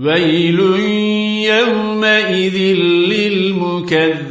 ويل يومئذ للمكذبين.